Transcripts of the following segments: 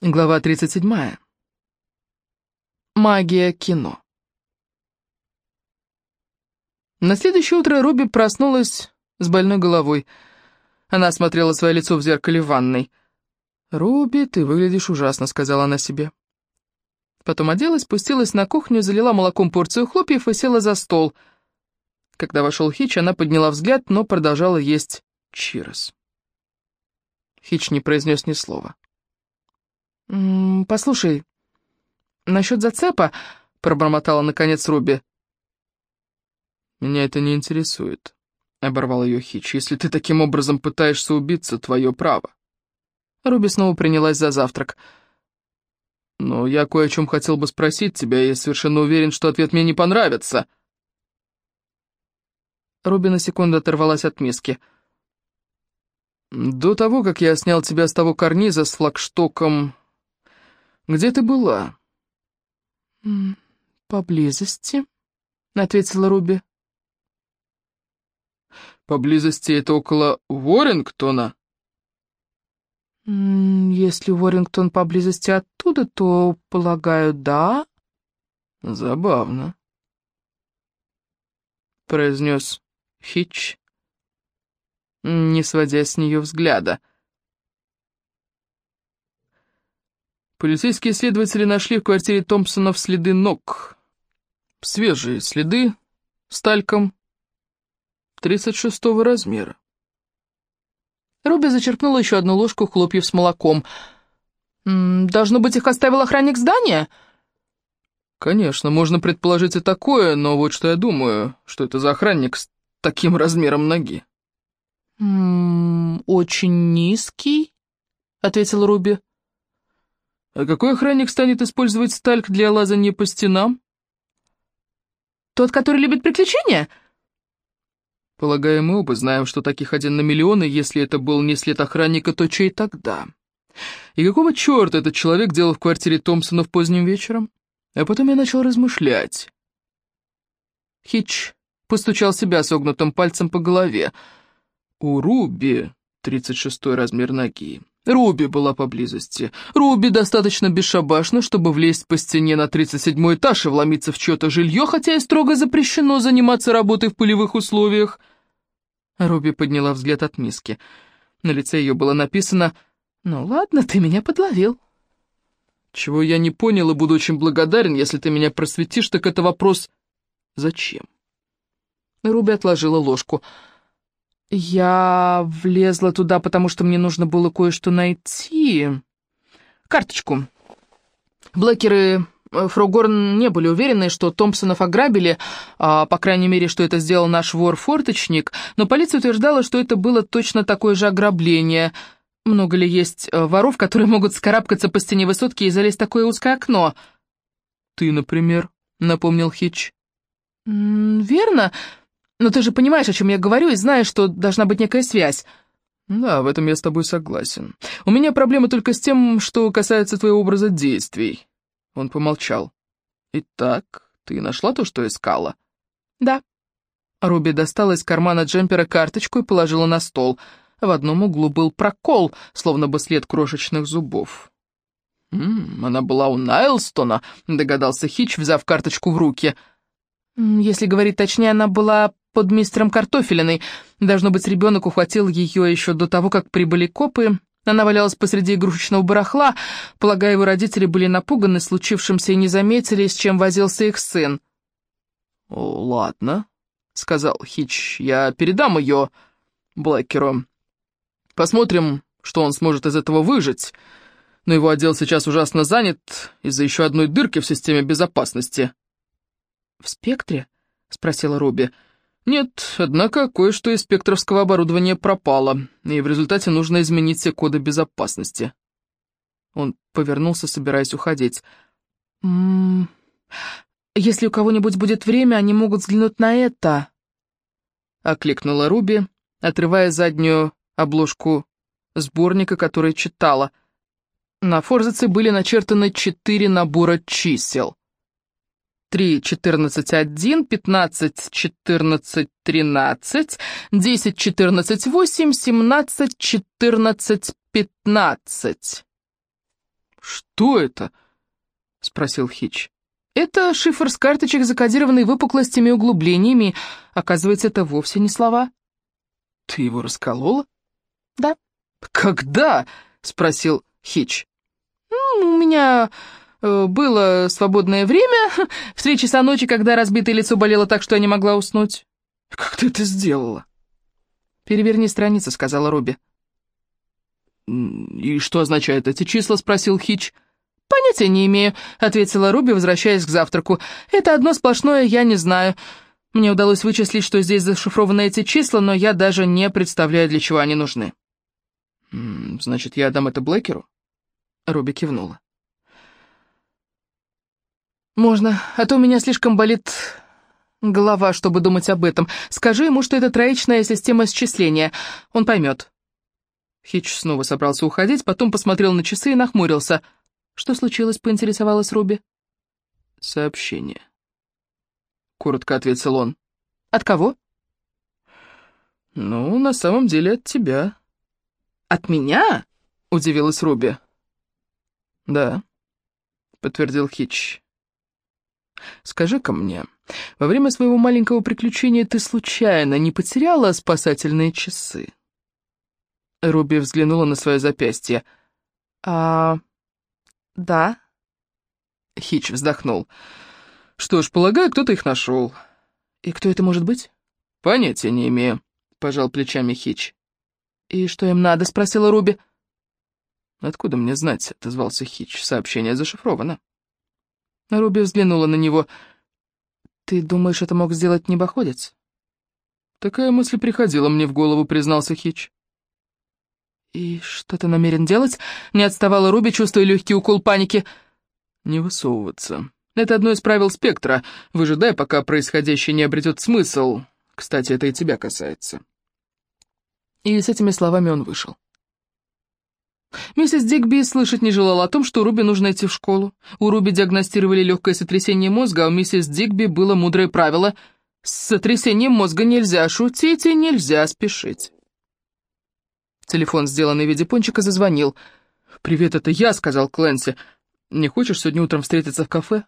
Глава 37. Магия кино. На следующее утро Руби проснулась с больной головой. Она осмотрела свое лицо в зеркале в ванной. «Руби, ты выглядишь ужасно», — сказала она себе. Потом оделась, спустилась на кухню, залила молоком порцию хлопьев и села за стол. Когда вошел Хич, она подняла взгляд, но продолжала есть чирос. Хич не произнес ни слова. «Послушай, насчет зацепа...» — пробормотала наконец Руби. «Меня это не интересует», — оборвал ее Хич. «Если ты таким образом пытаешься убиться, твое право». Руби снова принялась за завтрак. «Но я кое о чем хотел бы спросить тебя, и я совершенно уверен, что ответ мне не понравится». Руби на секунду оторвалась от миски. «До того, как я снял тебя с того карниза с флагштоком, где ты была?» «Поблизости», — ответила Руби. «Поблизости это около Уоррингтона?» «Если Уоррингтон поблизости оттуда, то, полагаю, да». «Забавно», — произнес Хитч, не сводя с нее взгляда. Полицейские следователи нашли в квартире Томпсонов следы ног. Свежие следы с тальком 36 размера. Руби зачерпнула еще одну ложку хлопьев с молоком. «Должно быть, их оставил охранник здания?» «Конечно, можно предположить и такое, но вот что я думаю, что это за охранник с таким размером ноги». «М -м, «Очень низкий», — ответил Руби. А какой охранник станет использовать стальк для лазания по стенам? Тот, который любит приключения? Полагаю, мы оба знаем, что таких один на миллионы, если это был не след охранника, то чей тогда? И какого черта этот человек делал в квартире Томпсонов поздним вечером? А потом я начал размышлять. Хич постучал себя согнутым пальцем по голове. У Руби 36 размер ноги. Руби была поблизости. Руби достаточно бесшабашна, чтобы влезть по стене на 37 этаж и вломиться в чье-то жилье, хотя и строго запрещено заниматься работой в полевых условиях. Руби подняла взгляд от миски. На лице ее было написано «Ну ладно, ты меня подловил». Чего я не понял и буду очень благодарен, если ты меня просветишь, так это вопрос «Зачем?». Руби отложила ложку. «Я влезла туда, потому что мне нужно было кое-что найти. Карточку. Блэкеры э, Фрогорн не были уверены, что Томпсонов ограбили, а, по крайней мере, что это сделал наш вор-форточник, но полиция утверждала, что это было точно такое же ограбление. Много ли есть э, воров, которые могут скарабкаться по стене высотки и залезть в такое узкое окно? «Ты, например», — напомнил Хитч. «Верно, но ты же понимаешь, о чем я говорю, и знаешь, что должна быть некая связь. Да, в этом я с тобой согласен. У меня проблема только с тем, что касается твоего образа действий. Он помолчал. Итак, ты нашла то, что искала? Да. Руби достала из кармана джемпера карточку и положила на стол. В одном углу был прокол, словно бы след крошечных зубов. «М -м, «Она была у Найлстона», — догадался Хич, взяв карточку в руки. «Если говорить точнее, она была под мистером Картофелиной. Должно быть, ребенок ухватил ее еще до того, как прибыли копы. Она валялась посреди игрушечного барахла. Полагаю, его родители были напуганы случившимся и не заметили, с чем возился их сын. «О, ладно», — сказал Хич, — «я передам ее Блэкеру. Посмотрим, что он сможет из этого выжить. Но его отдел сейчас ужасно занят из-за еще одной дырки в системе безопасности». «В спектре?» — спросила Руби. «Руби». Нет, однако кое-что из спектровского оборудования пропало, и в результате нужно изменить все коды безопасности. Он повернулся, собираясь уходить. «М -м -м, «Если у кого-нибудь будет время, они могут взглянуть на это», — окликнула Руби, отрывая заднюю обложку сборника, который читала. На форзаце были начертаны четыре набора чисел. 3, 14, 1, 15, 14, 13, 10, 14, 8, 17, 14, 15. «Что это?» — спросил Хич. «Это шифр с карточек, закодированный выпуклостями и углублениями. Оказывается, это вовсе не слова». «Ты его расколола?» «Да». «Когда?» — спросил Хич. «У меня было свободное время, в три часа ночи, когда разбитое лицо болело так, что я не могла уснуть». «Как ты это сделала?» «Переверни страницу», — сказала Руби. «И что означают эти числа?» — спросил Хич. «Понятия не имею», — ответила Руби, возвращаясь к завтраку. «Это одно сплошное я не знаю. Мне удалось вычислить, что здесь зашифрованы эти числа, но я даже не представляю, для чего они нужны». «Значит, я отдам это Блэкеру?» Руби кивнула. «Можно, а то у меня слишком болит голова, чтобы думать об этом. Скажи ему, что это троичная система счисления. Он поймет». Хитч снова собрался уходить, потом посмотрел на часы и нахмурился. «Что случилось?» — поинтересовалась Руби. «Сообщение», — коротко ответил он. «От кого?» «Ну, на самом деле от тебя». «От меня?» — удивилась Руби. «Да», — подтвердил Хитч. «Скажи-ка мне, во время своего маленького приключения ты случайно не потеряла спасательные часы?» Руби взглянула на свое запястье. «А... да?» Хич вздохнул. «Что ж, полагаю, кто-то их нашел». «И кто это может быть?» «Понятия не имею», — пожал плечами Хич. «И что им надо?» — спросила Руби. «Откуда мне знать?» — отозвался Хич. «Сообщение зашифровано». Руби взглянула на него. «Ты думаешь, это мог сделать небоходец?» «Такая мысль приходила мне в голову», — признался Хич. «И что ты намерен делать?» — не отставала Руби, чувствуя легкий укол паники. «Не высовываться. Это одно из правил спектра. Выжидай, пока происходящее не обретет смысл. Кстати, это и тебя касается». И с этими словами он вышел. Миссис Дигби слышать не желала о том, что Руби нужно идти в школу. У Руби диагностировали легкое сотрясение мозга, а у миссис Дигби было мудрое правило «С сотрясением мозга нельзя шутить и нельзя спешить». Телефон, сделанный в виде пончика, зазвонил. «Привет, это я», — сказал Клэнси. «Не хочешь сегодня утром встретиться в кафе?»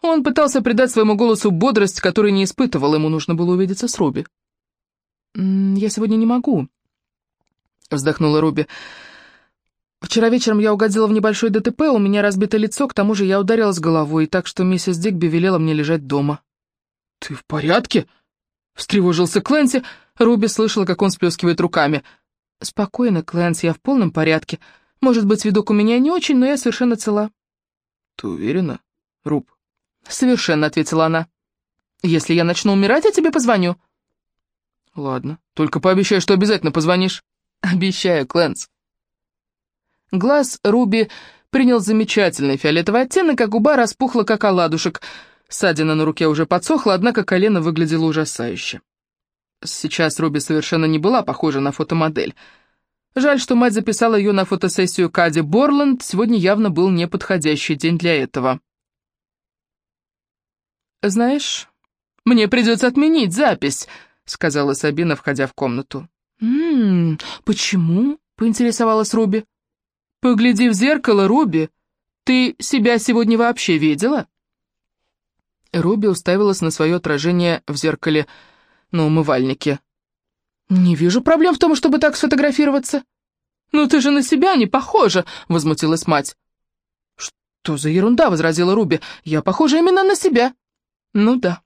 Он пытался придать своему голосу бодрость, которой не испытывал, ему нужно было увидеться с Руби. «Я сегодня не могу», — вздохнула Руби. «Вчера вечером я угодила в небольшой ДТП, у меня разбито лицо, к тому же я ударилась головой, так что миссис Дигби велела мне лежать дома». «Ты в порядке?» — встревожился Клэнси. Руби слышала, как он сплескивает руками. «Спокойно, Клэнси, я в полном порядке. Может быть, видок у меня не очень, но я совершенно цела». «Ты уверена, Руб?» «Совершенно», — ответила она. «Если я начну умирать, я тебе позвоню». «Ладно, только пообещай, что обязательно позвонишь». «Обещаю, Клэнс». Глаз Руби принял замечательный фиолетовый оттенок, а губа распухла, как оладушек. Ссадина на руке уже подсохла, однако колено выглядело ужасающе. Сейчас Руби совершенно не была похожа на фотомодель. Жаль, что мать записала ее на фотосессию Кади Борланд, сегодня явно был неподходящий день для этого. «Знаешь, мне придется отменить запись», — сказала Сабина, входя в комнату. «М -м, почему?» — поинтересовалась Руби. «Погляди в зеркало, Руби. Ты себя сегодня вообще видела?» Руби уставилась на свое отражение в зеркале на умывальнике. «Не вижу проблем в том, чтобы так сфотографироваться». «Ну ты же на себя не похожа», — возмутилась мать. «Что за ерунда?» — возразила Руби. «Я похожа именно на себя». «Ну да».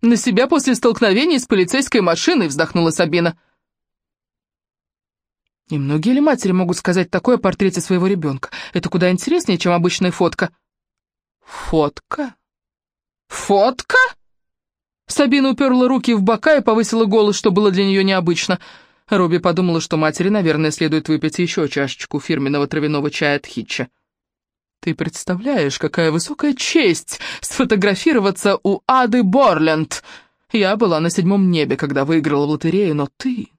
«На себя после столкновения с полицейской машиной», — вздохнула Сабина. И многие ли матери могут сказать такое о портрете своего ребенка? Это куда интереснее, чем обычная фотка. Фотка? Фотка? Сабина уперла руки в бока и повысила голос, что было для нее необычно. Робби подумала, что матери, наверное, следует выпить еще чашечку фирменного травяного чая от Хитча. «Ты представляешь, какая высокая честь сфотографироваться у Ады Борленд! Я была на седьмом небе, когда выиграла в лотерею, но ты...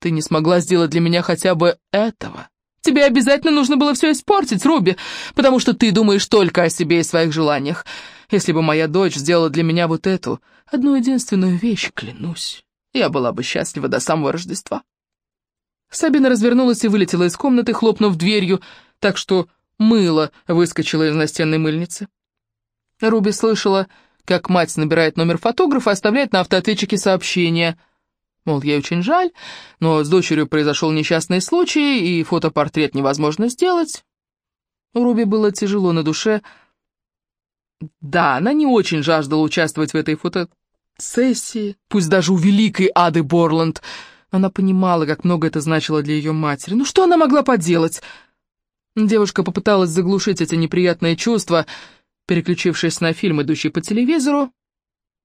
Ты не смогла сделать для меня хотя бы этого. Тебе обязательно нужно было все испортить, Руби, потому что ты думаешь только о себе и своих желаниях. Если бы моя дочь сделала для меня вот эту, одну единственную вещь, клянусь, я была бы счастлива до самого Рождества». Сабина развернулась и вылетела из комнаты, хлопнув дверью, так что мыло выскочило из настенной мыльницы. Руби слышала, как мать набирает номер фотографа и оставляет на автоответчике сообщение. Мол, ей очень жаль, но с дочерью произошел несчастный случай, и фотопортрет невозможно сделать. У Руби было тяжело на душе. Да, она не очень жаждала участвовать в этой фотосессии, пусть даже у великой Ады Борланд. Она понимала, как много это значило для ее матери. Ну что она могла поделать? Девушка попыталась заглушить эти неприятные чувства, переключившись на фильм, идущий по телевизору.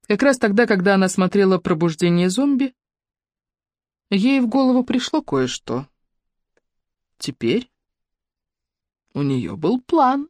Как раз тогда, когда она смотрела «Пробуждение зомби», ей в голову пришло кое-что. Теперь у нее был план.